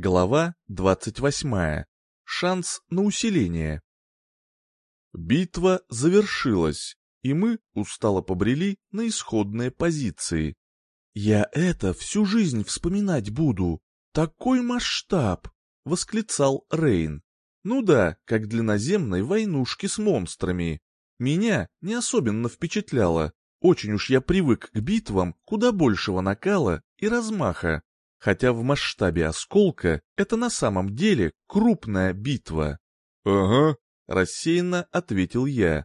Глава 28. Шанс на усиление. Битва завершилась, и мы устало побрели на исходные позиции. «Я это всю жизнь вспоминать буду. Такой масштаб!» — восклицал Рейн. «Ну да, как для наземной войнушки с монстрами. Меня не особенно впечатляло. Очень уж я привык к битвам куда большего накала и размаха хотя в масштабе осколка это на самом деле крупная битва. «Ага», — рассеянно ответил я.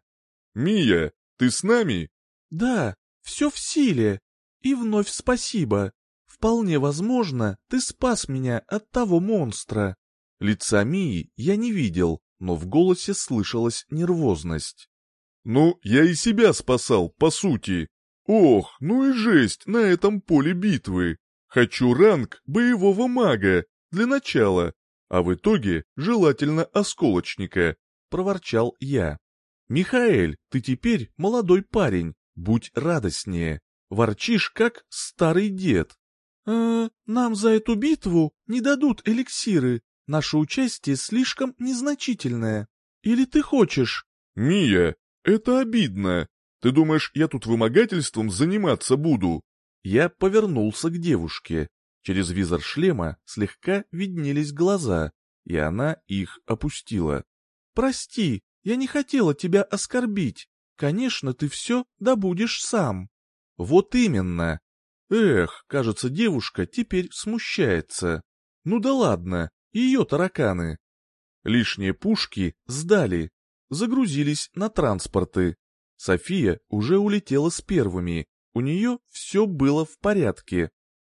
«Мия, ты с нами?» «Да, все в силе. И вновь спасибо. Вполне возможно, ты спас меня от того монстра». Лица Мии я не видел, но в голосе слышалась нервозность. «Ну, я и себя спасал, по сути. Ох, ну и жесть на этом поле битвы. Хочу ранг боевого мага для начала, а в итоге желательно осколочника», — проворчал я. «Михаэль, ты теперь молодой парень, будь радостнее. Ворчишь, как старый дед». «Э, «Нам за эту битву не дадут эликсиры. Наше участие слишком незначительное. Или ты хочешь?» «Мия, это обидно. Ты думаешь, я тут вымогательством заниматься буду?» Я повернулся к девушке. Через визор шлема слегка виднелись глаза, и она их опустила. «Прости, я не хотела тебя оскорбить. Конечно, ты все добудешь сам». «Вот именно. Эх, кажется, девушка теперь смущается. Ну да ладно, ее тараканы». Лишние пушки сдали, загрузились на транспорты. София уже улетела с первыми, у нее все было в порядке.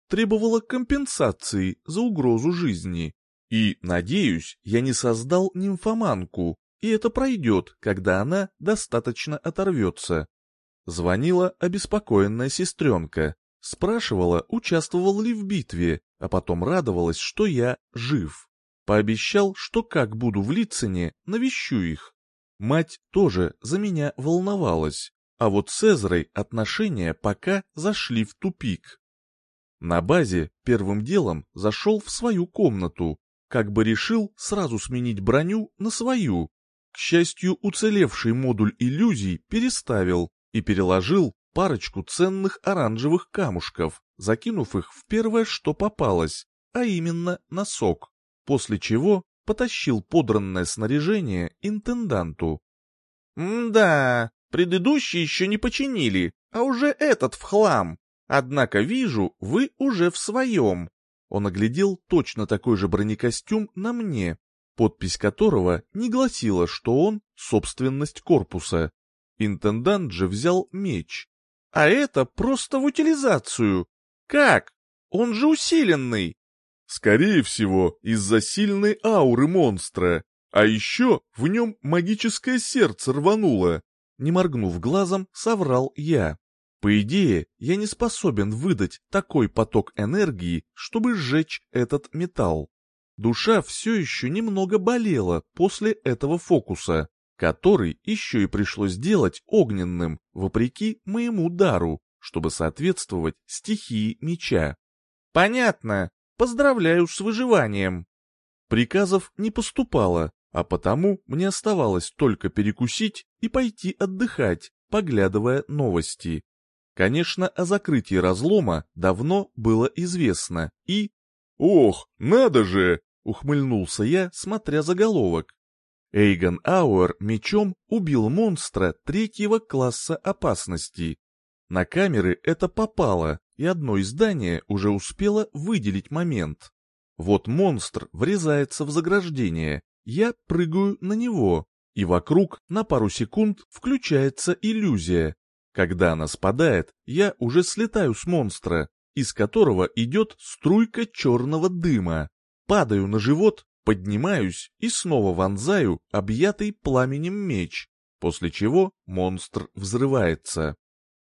Требовала компенсации за угрозу жизни. И, надеюсь, я не создал нимфоманку, и это пройдет, когда она достаточно оторвется. Звонила обеспокоенная сестренка, спрашивала, участвовал ли в битве, а потом радовалась, что я жив. Пообещал, что как буду в Лицине, навещу их. Мать тоже за меня волновалась. А вот с Эзрой отношения пока зашли в тупик. На базе первым делом зашел в свою комнату, как бы решил сразу сменить броню на свою. К счастью, уцелевший модуль иллюзий переставил и переложил парочку ценных оранжевых камушков, закинув их в первое, что попалось, а именно носок, после чего потащил подранное снаряжение интенданту. «М-да, Предыдущий еще не починили, а уже этот в хлам. Однако вижу, вы уже в своем. Он оглядел точно такой же бронекостюм на мне, подпись которого не гласила, что он — собственность корпуса. Интендант же взял меч. А это просто в утилизацию. Как? Он же усиленный. Скорее всего, из-за сильной ауры монстра. А еще в нем магическое сердце рвануло не моргнув глазом, соврал я. По идее, я не способен выдать такой поток энергии, чтобы сжечь этот металл. Душа все еще немного болела после этого фокуса, который еще и пришлось делать огненным, вопреки моему дару, чтобы соответствовать стихии меча. Понятно. Поздравляю с выживанием. Приказов не поступало, а потому мне оставалось только перекусить и пойти отдыхать, поглядывая новости. Конечно, о закрытии разлома давно было известно, и... «Ох, надо же!» — ухмыльнулся я, смотря заголовок. Эйгон Ауэр мечом убил монстра третьего класса опасности. На камеры это попало, и одно издание уже успело выделить момент. Вот монстр врезается в заграждение, я прыгаю на него, и вокруг на пару секунд включается иллюзия. Когда она спадает, я уже слетаю с монстра, из которого идет струйка черного дыма. Падаю на живот, поднимаюсь и снова вонзаю объятый пламенем меч, после чего монстр взрывается.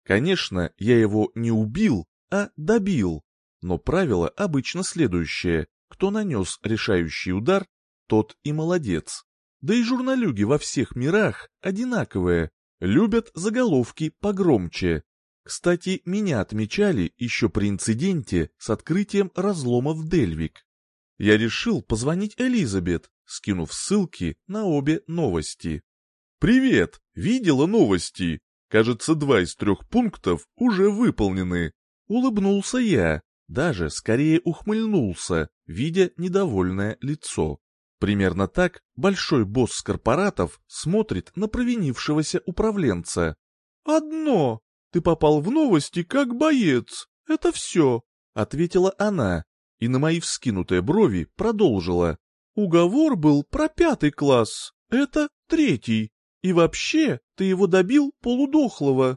Конечно, я его не убил, а добил, но правило обычно следующее. Кто нанес решающий удар, тот и молодец. Да и журналюги во всех мирах одинаковые, любят заголовки погромче. Кстати, меня отмечали еще при инциденте с открытием разлома в Дельвик. Я решил позвонить Элизабет, скинув ссылки на обе новости. «Привет! Видела новости? Кажется, два из трех пунктов уже выполнены». Улыбнулся я, даже скорее ухмыльнулся, видя недовольное лицо. Примерно так большой босс корпоратов смотрит на провинившегося управленца. «Одно. Ты попал в новости как боец. Это все», — ответила она, и на мои вскинутые брови продолжила. «Уговор был про пятый класс. Это третий. И вообще, ты его добил полудохлого».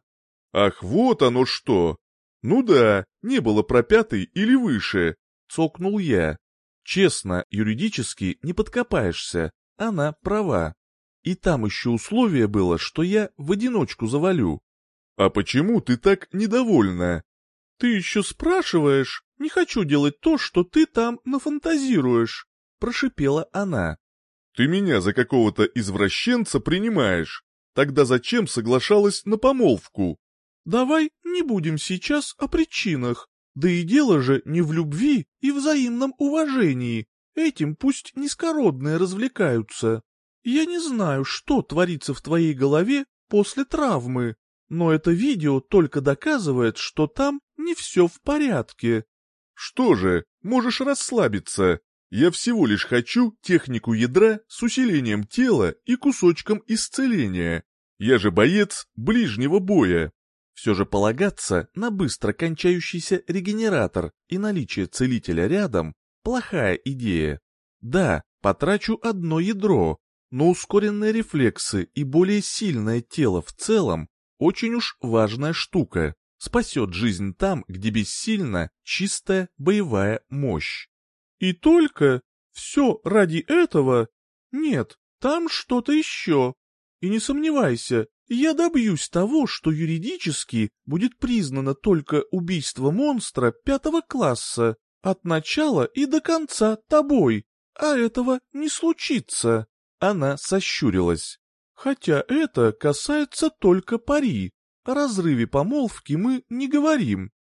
«Ах, вот оно что! Ну да, не было про пятый или выше», — цокнул я. Честно, юридически не подкопаешься, она права. И там еще условие было, что я в одиночку завалю. А почему ты так недовольна? Ты еще спрашиваешь? Не хочу делать то, что ты там нафантазируешь, прошипела она. Ты меня за какого-то извращенца принимаешь. Тогда зачем соглашалась на помолвку? Давай не будем сейчас о причинах. Да и дело же не в любви и взаимном уважении. Этим пусть низкородные развлекаются. Я не знаю, что творится в твоей голове после травмы, но это видео только доказывает, что там не все в порядке. Что же, можешь расслабиться. Я всего лишь хочу технику ядра с усилением тела и кусочком исцеления. Я же боец ближнего боя. Все же полагаться на быстро кончающийся регенератор и наличие целителя рядом – плохая идея. Да, потрачу одно ядро, но ускоренные рефлексы и более сильное тело в целом – очень уж важная штука, спасет жизнь там, где бессильна чистая боевая мощь. И только все ради этого? Нет, там что-то еще. И не сомневайся, я добьюсь того, что юридически будет признано только убийство монстра пятого класса, от начала и до конца тобой, а этого не случится. Она сощурилась. Хотя это касается только пари. О разрыве помолвки мы не говорим.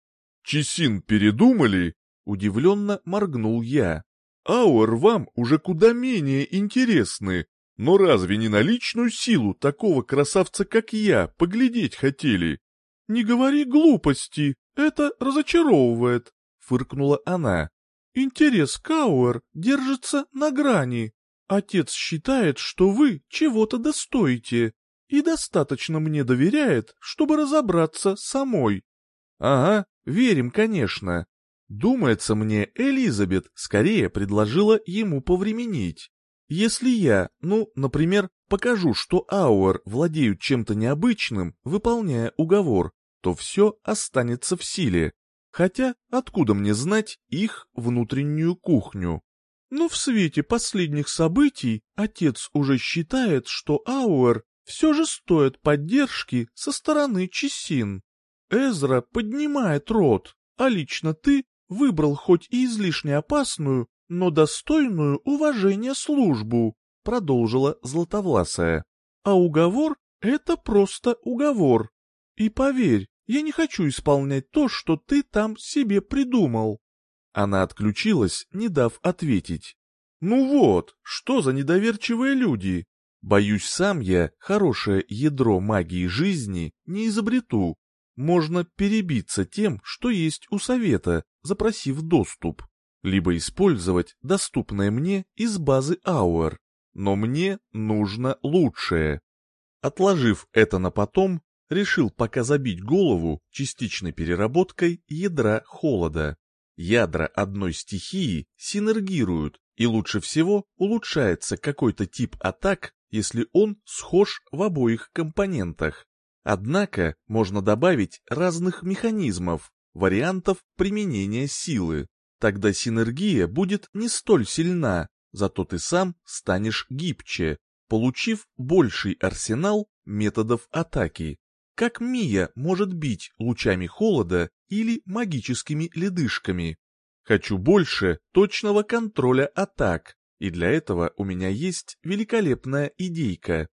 Чесин передумали? Удивленно моргнул я. Ауэр вам уже куда менее интересны, но разве не на личную силу такого красавца, как я, поглядеть хотели? Не говори глупости, это разочаровывает, фыркнула она. Интерес Кауэр держится на грани. Отец считает, что вы чего-то достоите, и достаточно мне доверяет, чтобы разобраться самой. Ага, верим, конечно. Думается мне, Элизабет скорее предложила ему повременить. Если я, ну, например, покажу, что Ауэр владеют чем-то необычным, выполняя уговор, то все останется в силе. Хотя откуда мне знать их внутреннюю кухню? Но в свете последних событий отец уже считает, что Ауэр все же стоит поддержки со стороны Чесин. Эзра поднимает рот, а лично ты выбрал хоть и излишне опасную, но достойную уважения службу, продолжила Златовласая. А уговор — это просто уговор. И поверь, я не хочу исполнять то, что ты там себе придумал. Она отключилась, не дав ответить. Ну вот, что за недоверчивые люди? Боюсь, сам я хорошее ядро магии жизни не изобрету. Можно перебиться тем, что есть у совета, запросив доступ либо использовать доступное мне из базы Ауэр, но мне нужно лучшее. Отложив это на потом, решил пока забить голову частичной переработкой ядра холода. Ядра одной стихии синергируют, и лучше всего улучшается какой-то тип атак, если он схож в обоих компонентах. Однако можно добавить разных механизмов, вариантов применения силы. Тогда синергия будет не столь сильна, зато ты сам станешь гибче, получив больший арсенал методов атаки. Как Мия может бить лучами холода или магическими ледышками? Хочу больше точного контроля атак, и для этого у меня есть великолепная идейка.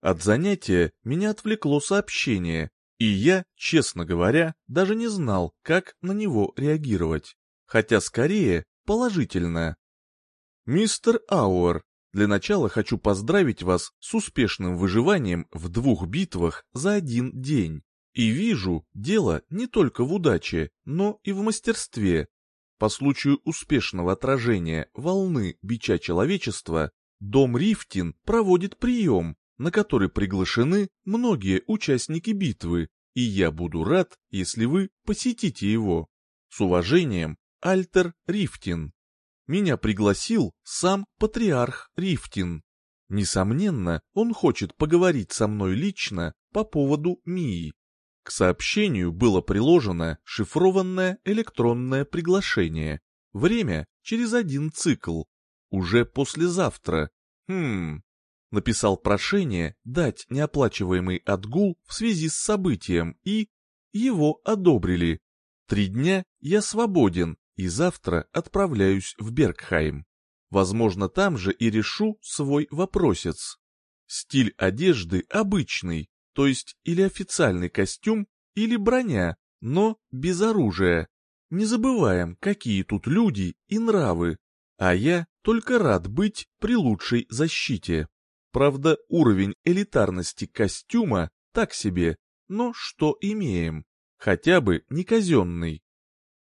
От занятия меня отвлекло сообщение, и я, честно говоря, даже не знал, как на него реагировать хотя скорее положительно. Мистер Ауэр, для начала хочу поздравить вас с успешным выживанием в двух битвах за один день. И вижу, дело не только в удаче, но и в мастерстве. По случаю успешного отражения волны бича человечества, дом Рифтин проводит прием, на который приглашены многие участники битвы, и я буду рад, если вы посетите его. С уважением, Альтер Рифтин. Меня пригласил сам патриарх Рифтин. Несомненно, он хочет поговорить со мной лично по поводу Мии. К сообщению было приложено шифрованное электронное приглашение. Время через один цикл. Уже послезавтра. Хм. Написал прошение дать неоплачиваемый отгул в связи с событием и... Его одобрили. Три дня я свободен и завтра отправляюсь в Бергхайм. Возможно, там же и решу свой вопросец. Стиль одежды обычный, то есть или официальный костюм, или броня, но без оружия. Не забываем, какие тут люди и нравы. А я только рад быть при лучшей защите. Правда, уровень элитарности костюма так себе, но что имеем? Хотя бы не казенный.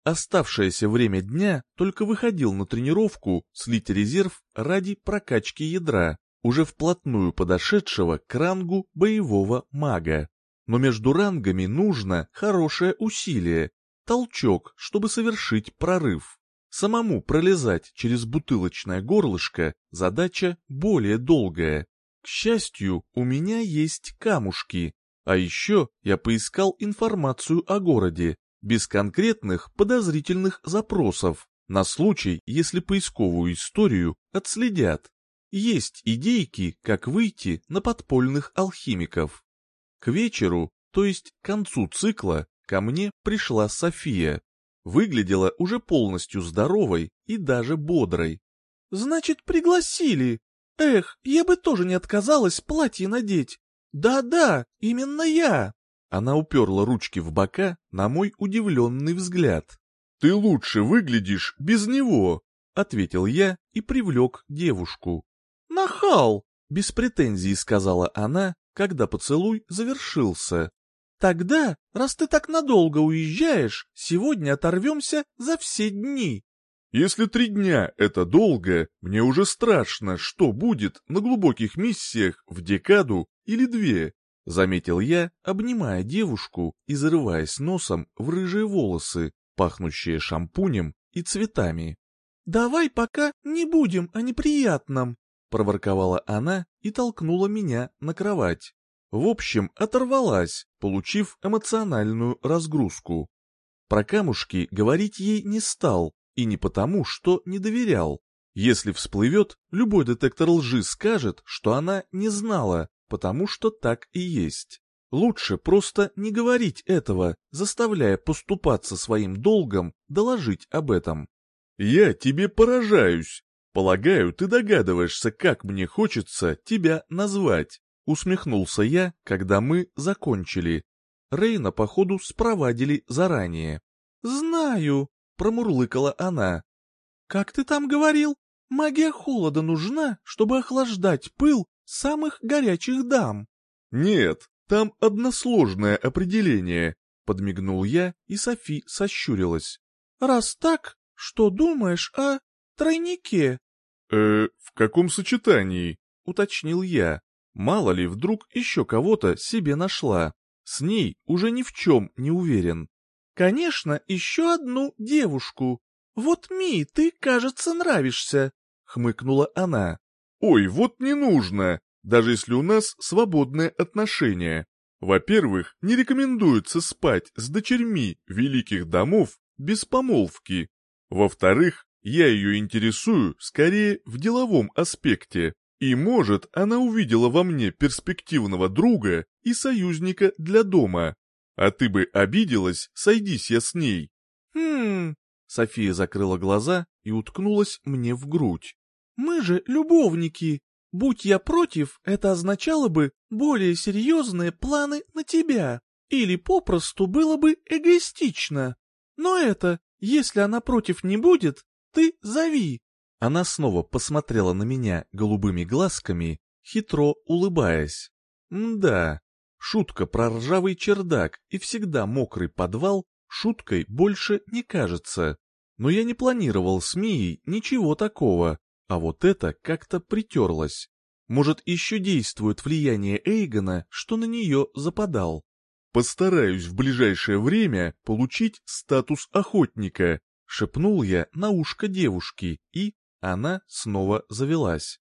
Оставшееся время дня только выходил на тренировку слить резерв ради прокачки ядра, уже вплотную подошедшего к рангу боевого мага. Но между рангами нужно хорошее усилие, толчок, чтобы совершить прорыв. Самому пролезать через бутылочное горлышко задача более долгая. К счастью, у меня есть камушки. А еще я поискал информацию о городе, без конкретных подозрительных запросов, на случай, если поисковую историю отследят. Есть идейки, как выйти на подпольных алхимиков. К вечеру, то есть к концу цикла, ко мне пришла София. Выглядела уже полностью здоровой и даже бодрой. «Значит, пригласили. Эх, я бы тоже не отказалась платье надеть. Да-да, именно я!» Она уперла ручки в бока на мой удивленный взгляд. «Ты лучше выглядишь без него», — ответил я и привлек девушку. «Нахал!» — без претензий сказала она, когда поцелуй завершился. «Тогда, раз ты так надолго уезжаешь, сегодня оторвемся за все дни». «Если три дня — это долго, мне уже страшно, что будет на глубоких миссиях в декаду или две», — заметил я, обнимая девушку и зарываясь носом в рыжие волосы, пахнущие шампунем и цветами. «Давай пока не будем о неприятном», — проворковала она и толкнула меня на кровать. В общем, оторвалась, получив эмоциональную разгрузку. Про камушки говорить ей не стал, и не потому, что не доверял. Если всплывет, любой детектор лжи скажет, что она не знала, потому что так и есть. Лучше просто не говорить этого, заставляя поступаться своим долгом, доложить об этом. «Я тебе поражаюсь. Полагаю, ты догадываешься, как мне хочется тебя назвать», — усмехнулся я, когда мы закончили. Рейна, походу, спровадили заранее. «Знаю», — промурлыкала она. «Как ты там говорил? Магия холода нужна, чтобы охлаждать пыл самых горячих дам». «Нет, там односложное определение», — подмигнул я, и Софи сощурилась. «Раз так, что думаешь о тройнике?» «Э, в каком сочетании?» — уточнил я. Мало ли, вдруг еще кого-то себе нашла. С ней уже ни в чем не уверен. «Конечно, еще одну девушку. Вот Ми, ты, кажется, нравишься», — хмыкнула она. «Ой, вот не нужно, даже если у нас свободные отношения. Во-первых, не рекомендуется спать с дочерьми великих домов без помолвки. Во-вторых, я ее интересую скорее в деловом аспекте. И может, она увидела во мне перспективного друга и союзника для дома. А ты бы обиделась, сойдись я с ней. Хм... София закрыла глаза и уткнулась мне в грудь. Мы же любовники. Будь я против, это означало бы более серьезные планы на тебя. Или попросту было бы эгоистично. Но это, если она против не будет, ты зови. Она снова посмотрела на меня голубыми глазками, хитро улыбаясь. Мда, шутка про ржавый чердак и всегда мокрый подвал шуткой больше не кажется. Но я не планировал с Мией ничего такого, а вот это как-то притерлось. Может, еще действует влияние Эйгона, что на нее западал. «Постараюсь в ближайшее время получить статус охотника», — шепнул я на ушко девушки, и она снова завелась.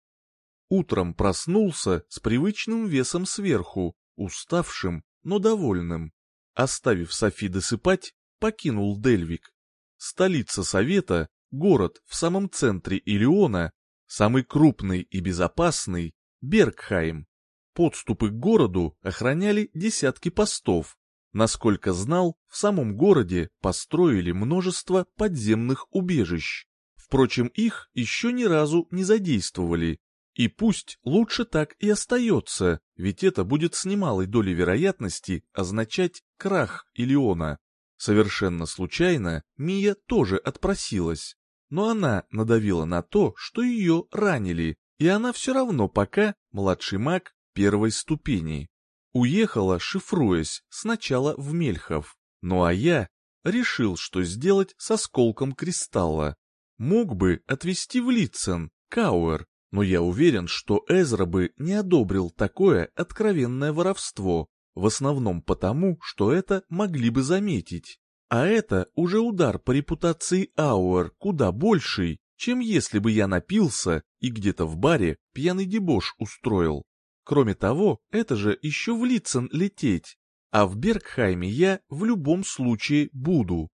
Утром проснулся с привычным весом сверху, уставшим, но довольным. Оставив Софи досыпать, покинул Дельвик. Столица Совета, город в самом центре Илиона, самый крупный и безопасный, Бергхайм. Подступы к городу охраняли десятки постов. Насколько знал, в самом городе построили множество подземных убежищ. Впрочем, их еще ни разу не задействовали. И пусть лучше так и остается, ведь это будет с немалой долей вероятности означать крах Илиона. Совершенно случайно Мия тоже отпросилась, но она надавила на то, что ее ранили, и она все равно пока младший маг первой ступени. Уехала, шифруясь, сначала в Мельхов, ну а я решил, что сделать с осколком кристалла. Мог бы отвезти в Лицен, Кауэр, но я уверен, что Эзра бы не одобрил такое откровенное воровство, в основном потому, что это могли бы заметить. А это уже удар по репутации Ауэр куда больший, чем если бы я напился и где-то в баре пьяный дебош устроил. Кроме того, это же еще в Лицен лететь, а в Бергхайме я в любом случае буду.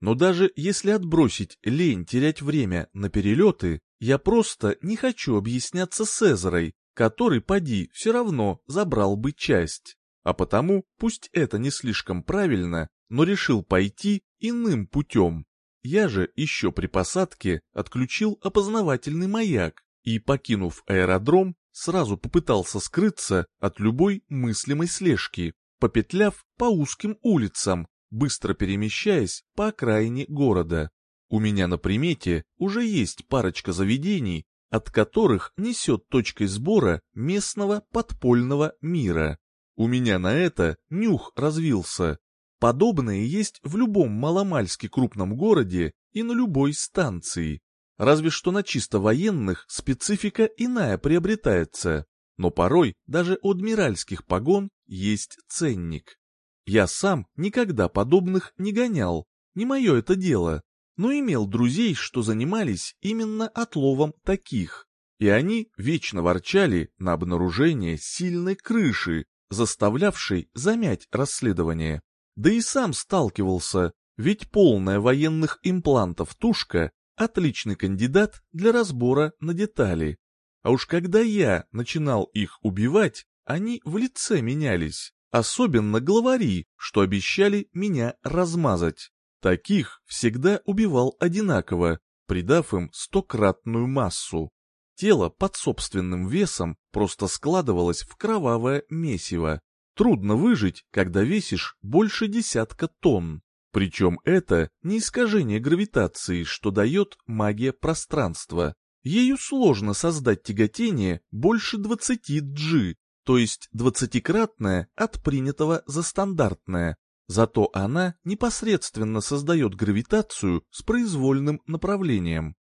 Но даже если отбросить лень терять время на перелеты, я просто не хочу объясняться с Эзерой, который, поди, все равно забрал бы часть. А потому, пусть это не слишком правильно, но решил пойти иным путем. Я же еще при посадке отключил опознавательный маяк и, покинув аэродром, сразу попытался скрыться от любой мыслимой слежки, попетляв по узким улицам, быстро перемещаясь по окраине города. У меня на примете уже есть парочка заведений, от которых несет точкой сбора местного подпольного мира. У меня на это нюх развился. Подобное есть в любом маломальски крупном городе и на любой станции. Разве что на чисто военных специфика иная приобретается. Но порой даже у адмиральских погон есть ценник. Я сам никогда подобных не гонял, не мое это дело, но имел друзей, что занимались именно отловом таких. И они вечно ворчали на обнаружение сильной крыши, заставлявшей замять расследование. Да и сам сталкивался, ведь полная военных имплантов тушка – отличный кандидат для разбора на детали. А уж когда я начинал их убивать, они в лице менялись, особенно главари, что обещали меня размазать. Таких всегда убивал одинаково, придав им стократную массу. Тело под собственным весом просто складывалось в кровавое месиво. Трудно выжить, когда весишь больше десятка тонн. Причем это не искажение гравитации, что дает магия пространства. Ею сложно создать тяготение больше 20 G, то есть двадцатикратное от принятого за стандартное. Зато она непосредственно создает гравитацию с произвольным направлением.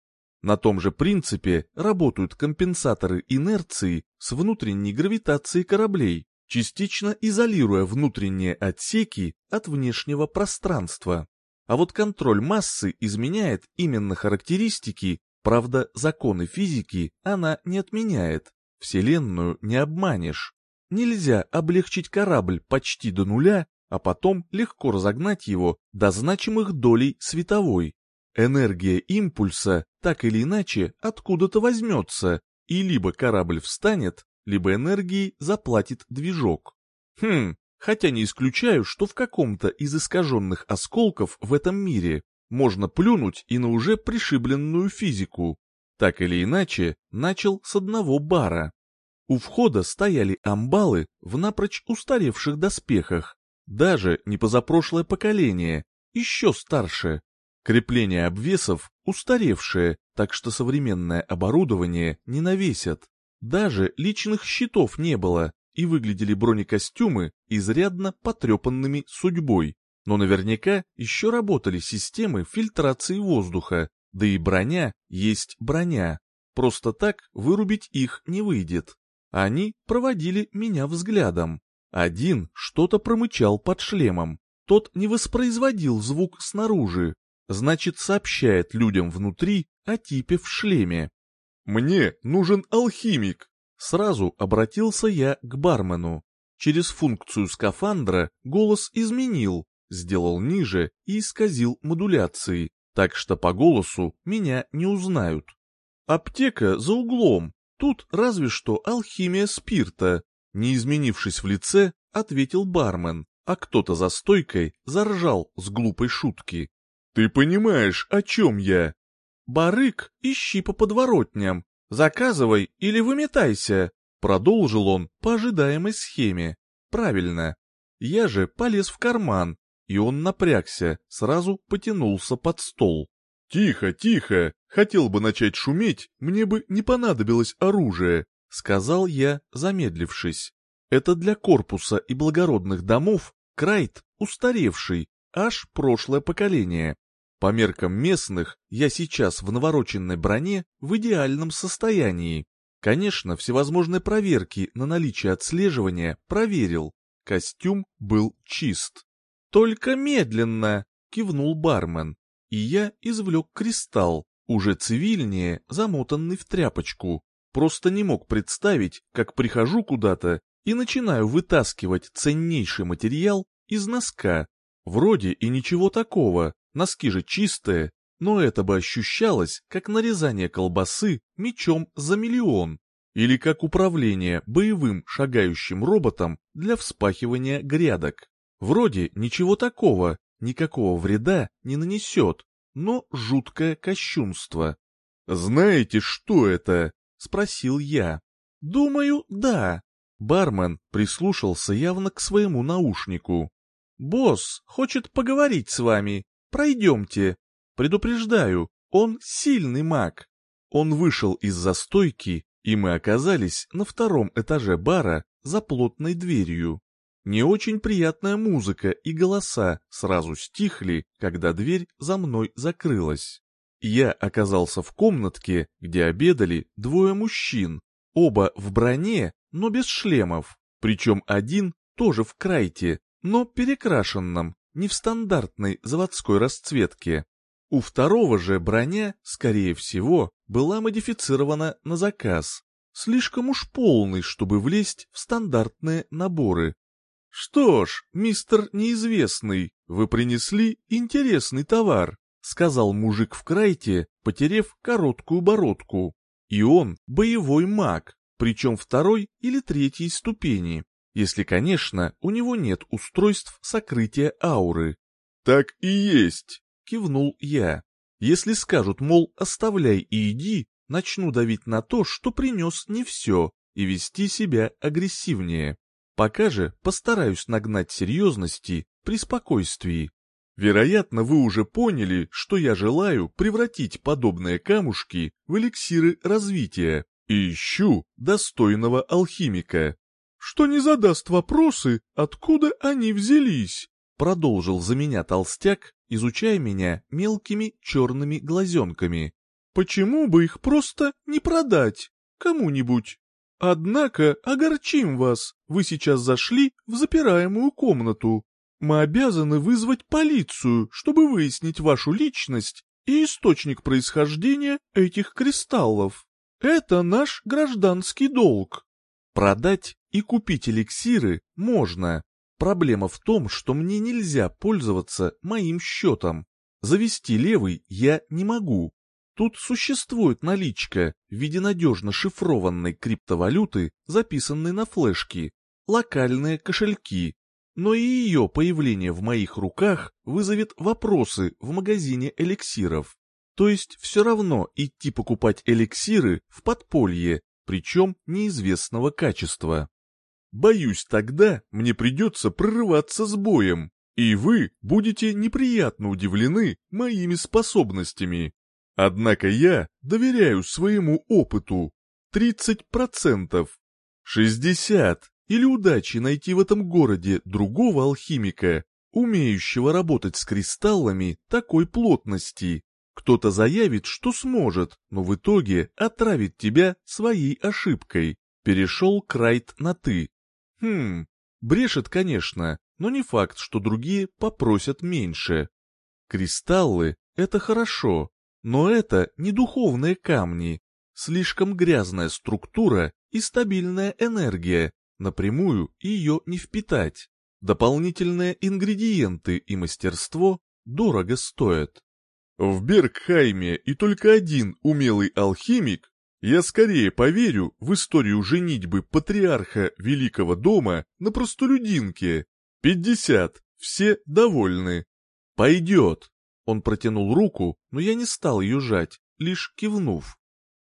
На том же принципе работают компенсаторы инерции с внутренней гравитацией кораблей, частично изолируя внутренние отсеки от внешнего пространства. А вот контроль массы изменяет именно характеристики, правда законы физики она не отменяет, Вселенную не обманешь. Нельзя облегчить корабль почти до нуля, а потом легко разогнать его до значимых долей световой. Энергия импульса так или иначе откуда-то возьмется, и либо корабль встанет, либо энергией заплатит движок. Хм, хотя не исключаю, что в каком-то из искаженных осколков в этом мире можно плюнуть и на уже пришибленную физику. Так или иначе, начал с одного бара. У входа стояли амбалы в напрочь устаревших доспехах, даже не позапрошлое поколение, еще старше, Крепление обвесов устаревшее, так что современное оборудование не навесят. Даже личных щитов не было, и выглядели бронекостюмы изрядно потрепанными судьбой. Но наверняка еще работали системы фильтрации воздуха, да и броня есть броня. Просто так вырубить их не выйдет. Они проводили меня взглядом. Один что-то промычал под шлемом. Тот не воспроизводил звук снаружи, значит сообщает людям внутри о типе в шлеме. «Мне нужен алхимик!» Сразу обратился я к бармену. Через функцию скафандра голос изменил, сделал ниже и исказил модуляции, так что по голосу меня не узнают. Аптека за углом, тут разве что алхимия спирта. Не изменившись в лице, ответил бармен, а кто-то за стойкой заржал с глупой шутки. «Ты понимаешь, о чем я?» «Барык, ищи по подворотням, заказывай или выметайся», продолжил он по ожидаемой схеме. «Правильно. Я же полез в карман, и он напрягся, сразу потянулся под стол. «Тихо, тихо! Хотел бы начать шуметь, мне бы не понадобилось оружие», — сказал я, замедлившись. «Это для корпуса и благородных домов крайт устаревший, аж прошлое поколение. По меркам местных, я сейчас в навороченной броне в идеальном состоянии. Конечно, всевозможные проверки на наличие отслеживания проверил. Костюм был чист. «Только медленно!» — кивнул бармен. И я извлек кристалл, уже цивильнее, замотанный в тряпочку. Просто не мог представить, как прихожу куда-то и начинаю вытаскивать ценнейший материал из носка. Вроде и ничего такого, носки же чистые, но это бы ощущалось, как нарезание колбасы мечом за миллион, или как управление боевым шагающим роботом для вспахивания грядок. Вроде ничего такого, никакого вреда не нанесет, но жуткое кощунство. «Знаете, что это?» — спросил я. «Думаю, да». Бармен прислушался явно к своему наушнику. «Босс хочет поговорить с вами. Пройдемте. Предупреждаю, он сильный маг». Он вышел из застойки, и мы оказались на втором этаже бара за плотной дверью. Не очень приятная музыка и голоса сразу стихли, когда дверь за мной закрылась. Я оказался в комнатке, где обедали двое мужчин, оба в броне, но без шлемов, причем один тоже в крайте, но перекрашенном, не в стандартной заводской расцветке. У второго же броня, скорее всего, была модифицирована на заказ, слишком уж полный, чтобы влезть в стандартные наборы. «Что ж, мистер неизвестный, вы принесли интересный товар», сказал мужик в крайте, потерев короткую бородку. И он боевой маг, причем второй или третьей ступени, если, конечно, у него нет устройств сокрытия ауры. «Так и есть», — кивнул я. «Если скажут, мол, оставляй и иди, начну давить на то, что принес не все, и вести себя агрессивнее. Пока же постараюсь нагнать серьезности при спокойствии. Вероятно, вы уже поняли, что я желаю превратить подобные камушки в эликсиры развития и ищу достойного алхимика. Что не задаст вопросы, откуда они взялись, продолжил за меня толстяк, изучая меня мелкими черными глазенками. Почему бы их просто не продать кому-нибудь? Однако огорчим вас, вы сейчас зашли в запираемую комнату. Мы обязаны вызвать полицию, чтобы выяснить вашу личность и источник происхождения этих кристаллов. Это наш гражданский долг. Продать и купить эликсиры можно. Проблема в том, что мне нельзя пользоваться моим счетом. Завести левый я не могу, Тут существует наличка в виде надежно шифрованной криптовалюты, записанной на флешки, локальные кошельки, но и ее появление в моих руках вызовет вопросы в магазине эликсиров. То есть все равно идти покупать эликсиры в подполье, причем неизвестного качества. Боюсь, тогда мне придется прорываться с боем, И вы будете неприятно удивлены моими способностями. Однако я доверяю своему опыту. 30%. 60% или удачи найти в этом городе другого алхимика, умеющего работать с кристаллами такой плотности. Кто-то заявит, что сможет, но в итоге отравит тебя своей ошибкой. Перешел Крайт на «ты». Хм, брешет, конечно, но не факт, что другие попросят меньше. Кристаллы — это хорошо, но это не духовные камни. Слишком грязная структура и стабильная энергия, напрямую ее не впитать. Дополнительные ингредиенты и мастерство дорого стоят. В Бергхайме и только один умелый алхимик, я скорее поверю в историю женитьбы патриарха Великого дома на простолюдинке. Пятьдесят, все довольны. Пойдет. Он протянул руку, но я не стал ее жать, лишь кивнув.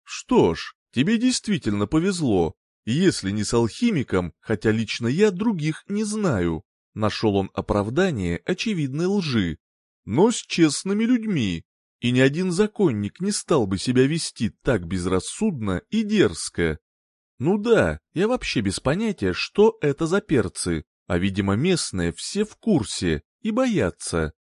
Что ж, тебе действительно повезло, если не с алхимиком, хотя лично я других не знаю. Нашел он оправдание очевидной лжи. Но с честными людьми. И ни один законник не стал бы себя вести так безрассудно и дерзко. Ну да, я вообще без понятия, что это за перцы, а видимо местные все в курсе и боятся.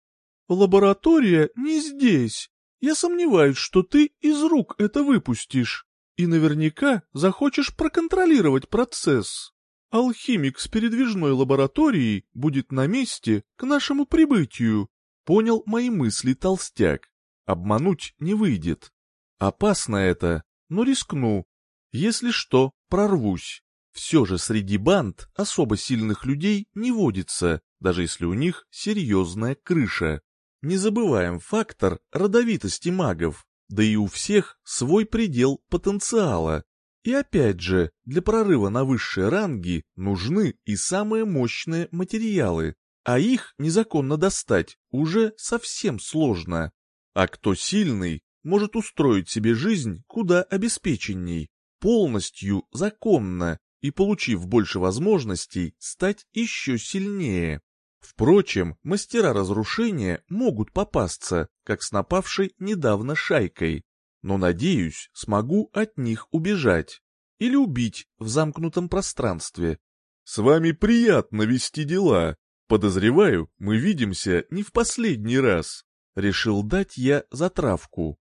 Лаборатория не здесь. Я сомневаюсь, что ты из рук это выпустишь. И наверняка захочешь проконтролировать процесс. Алхимик с передвижной лабораторией будет на месте к нашему прибытию. Понял мои мысли толстяк. Обмануть не выйдет. Опасно это, но рискну. Если что, прорвусь. Все же среди банд особо сильных людей не водится, даже если у них серьезная крыша. Не забываем фактор родовитости магов, да и у всех свой предел потенциала. И опять же, для прорыва на высшие ранги нужны и самые мощные материалы, а их незаконно достать уже совсем сложно. А кто сильный, может устроить себе жизнь куда обеспеченней, полностью законно и, получив больше возможностей, стать еще сильнее. Впрочем, мастера разрушения могут попасться, как с напавшей недавно шайкой, но, надеюсь, смогу от них убежать или убить в замкнутом пространстве. С вами приятно вести дела. Подозреваю, мы видимся не в последний раз. Решил дать я затравку.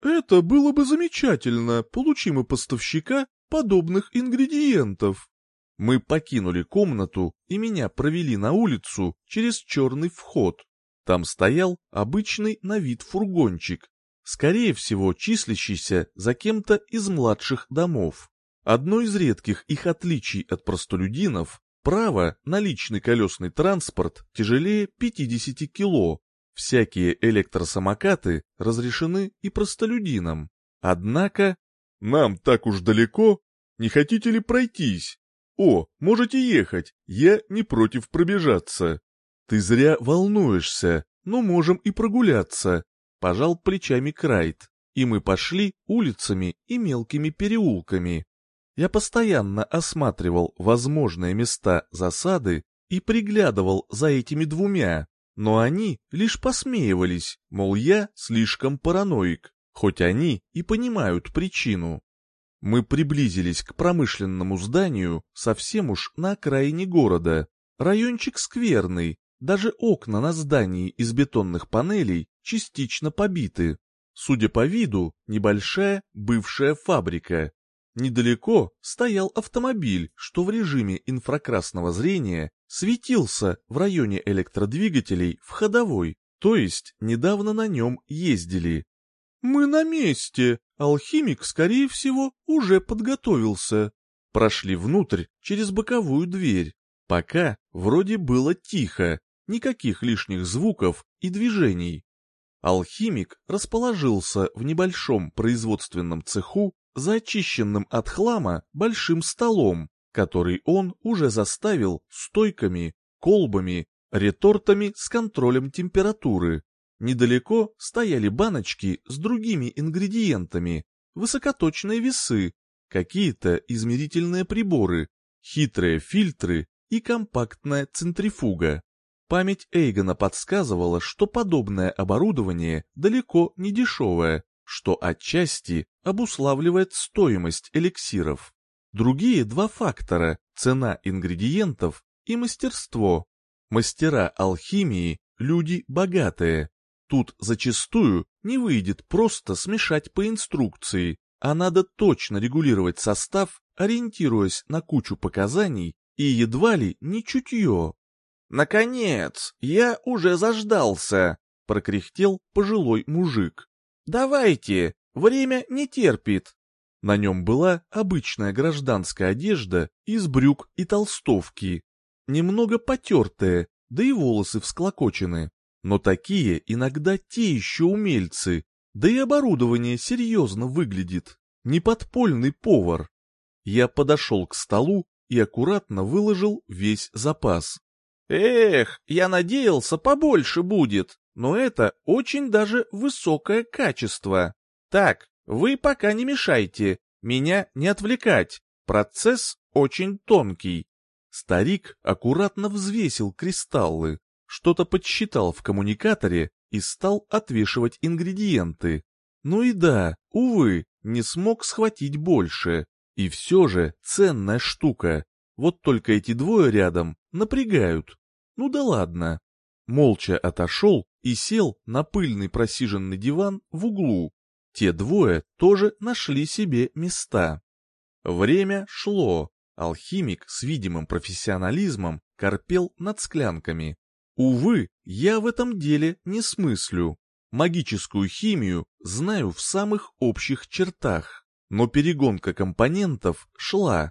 Это было бы замечательно, получим и поставщика подобных ингредиентов. Мы покинули комнату, и меня провели на улицу через черный вход. Там стоял обычный на вид фургончик, скорее всего числящийся за кем-то из младших домов. Одно из редких их отличий от простолюдинов – право на личный колесный транспорт тяжелее 50 кило. Всякие электросамокаты разрешены и простолюдинам. Однако... «Нам так уж далеко? Не хотите ли пройтись?» «О, можете ехать, я не против пробежаться». «Ты зря волнуешься, но можем и прогуляться», — пожал плечами Крайт, и мы пошли улицами и мелкими переулками. Я постоянно осматривал возможные места засады и приглядывал за этими двумя, но они лишь посмеивались, мол, я слишком параноик, хоть они и понимают причину. Мы приблизились к промышленному зданию совсем уж на окраине города. Райончик скверный, даже окна на здании из бетонных панелей частично побиты. Судя по виду, небольшая бывшая фабрика. Недалеко стоял автомобиль, что в режиме инфракрасного зрения светился в районе электродвигателей в ходовой, то есть недавно на нем ездили. «Мы на месте. Алхимик, скорее всего, уже подготовился». Прошли внутрь через боковую дверь. Пока вроде было тихо, никаких лишних звуков и движений. Алхимик расположился в небольшом производственном цеху за очищенным от хлама большим столом, который он уже заставил стойками, колбами, ретортами с контролем температуры. Недалеко стояли баночки с другими ингредиентами, высокоточные весы, какие-то измерительные приборы, хитрые фильтры и компактная центрифуга. Память Эйгона подсказывала, что подобное оборудование далеко не дешевое, что отчасти обуславливает стоимость эликсиров. Другие два фактора – цена ингредиентов и мастерство. Мастера алхимии – люди богатые. Тут зачастую не выйдет просто смешать по инструкции, а надо точно регулировать состав, ориентируясь на кучу показаний и едва ли не чутье. «Наконец, я уже заждался!» — прокряхтел пожилой мужик. «Давайте, время не терпит!» На нем была обычная гражданская одежда из брюк и толстовки, немного потертая, да и волосы всклокочены. Но такие иногда те еще умельцы, да и оборудование серьезно выглядит, не подпольный повар. Я подошел к столу и аккуратно выложил весь запас. Эх, я надеялся, побольше будет, но это очень даже высокое качество. Так, вы пока не мешайте, меня не отвлекать, процесс очень тонкий. Старик аккуратно взвесил кристаллы, что-то подсчитал в коммуникаторе и стал отвешивать ингредиенты. Ну и да, увы, не смог схватить больше. И все же ценная штука. Вот только эти двое рядом напрягают. Ну да ладно. Молча отошел и сел на пыльный просиженный диван в углу. Те двое тоже нашли себе места. Время шло, Алхимик с видимым профессионализмом корпел над склянками. Увы, я в этом деле не смыслю. Магическую химию знаю в самых общих чертах, но перегонка компонентов шла.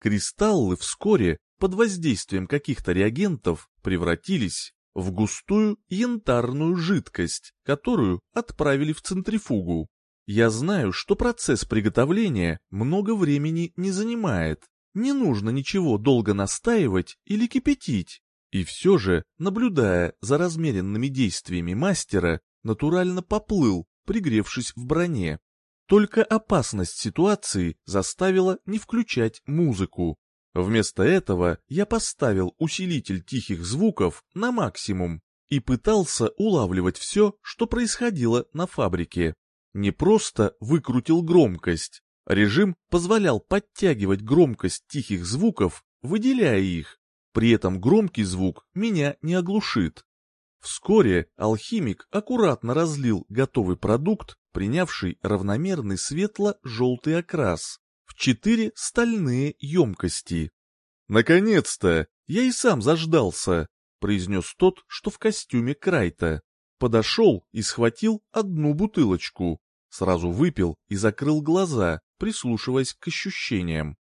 Кристаллы вскоре под воздействием каких-то реагентов превратились в густую янтарную жидкость, которую отправили в центрифугу. Я знаю, что процесс приготовления много времени не занимает, не нужно ничего долго настаивать или кипятить. И все же, наблюдая за размеренными действиями мастера, натурально поплыл, пригревшись в броне. Только опасность ситуации заставила не включать музыку. Вместо этого я поставил усилитель тихих звуков на максимум и пытался улавливать все, что происходило на фабрике. Не просто выкрутил громкость, Режим позволял подтягивать громкость тихих звуков, выделяя их. При этом громкий звук меня не оглушит. Вскоре алхимик аккуратно разлил готовый продукт, принявший равномерный светло-желтый окрас, четыре стальные емкости. «Наконец-то! Я и сам заждался!» — произнес тот, что в костюме Крайта. Подошел и схватил одну бутылочку. Сразу выпил и закрыл глаза, прислушиваясь к ощущениям.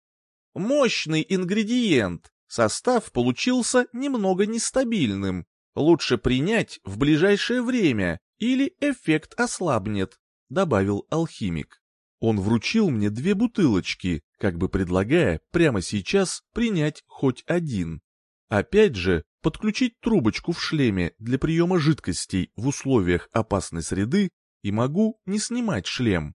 Мощный ингредиент. Состав получился немного нестабильным. Лучше принять в ближайшее время, или эффект ослабнет, добавил алхимик. Он вручил мне две бутылочки, как бы предлагая прямо сейчас принять хоть один. Опять же, подключить трубочку в шлеме для приема жидкостей в условиях опасной среды и могу не снимать шлем.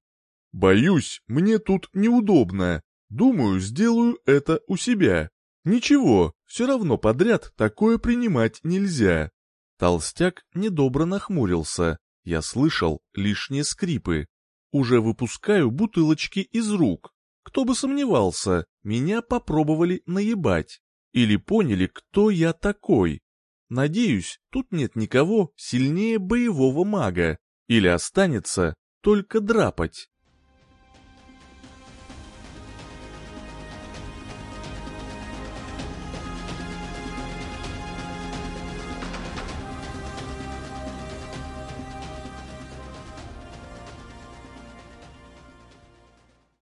Боюсь, мне тут неудобно. Думаю, сделаю это у себя. Ничего, все равно подряд такое принимать нельзя. Толстяк недобро нахмурился. Я слышал лишние скрипы. Уже выпускаю бутылочки из рук. Кто бы сомневался, меня попробовали наебать. Или поняли, кто я такой. Надеюсь, тут нет никого сильнее боевого мага. Или останется только драпать.